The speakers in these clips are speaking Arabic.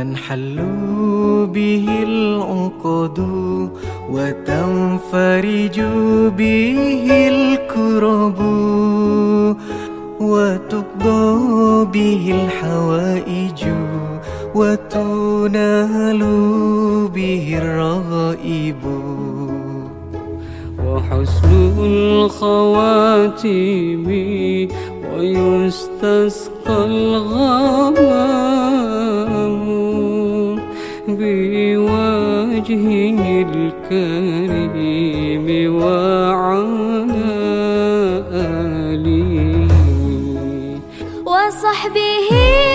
تنحل به العقد وتنفرج به الكرب وتقضى به الحوائج وتنال به الرغائب. وحسن الخواتم ويستسقى الغمام صحبه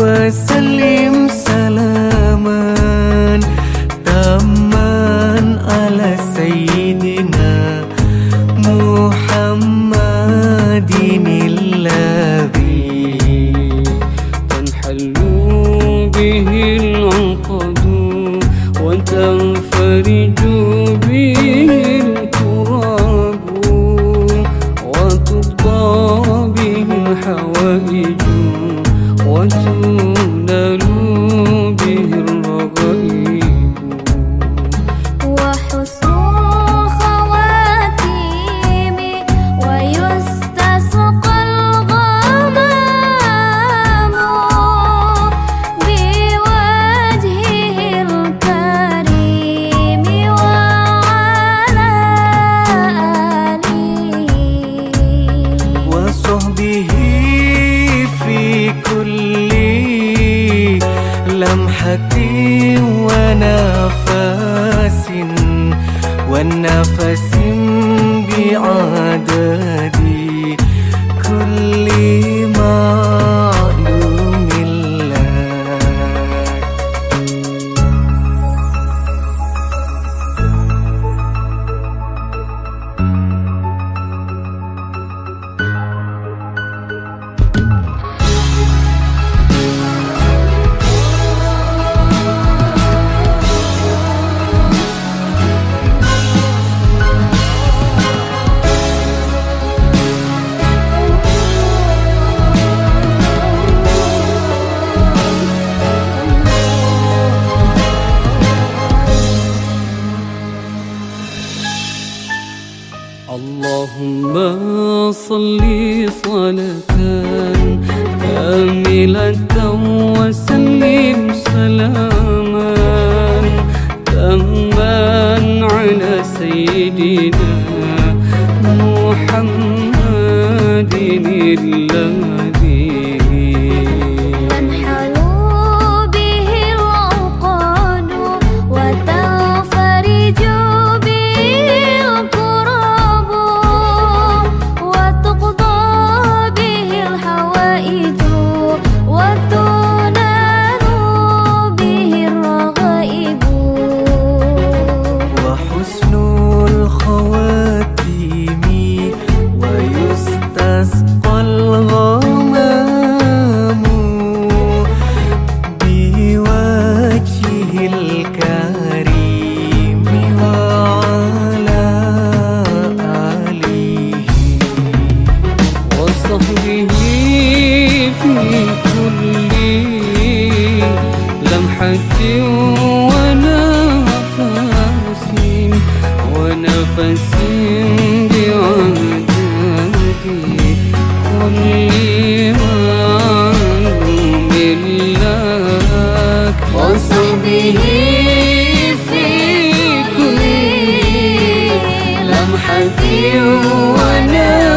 Salim. Salim. والنفس بعدد. اللهم صل صلاة كاملة وسلم سلاما تاما على سيدنا محمد الله حياتي ونفسي ونفسي بعهدتي كل ما عنده لك وصحبه في كل لمحة ونفسي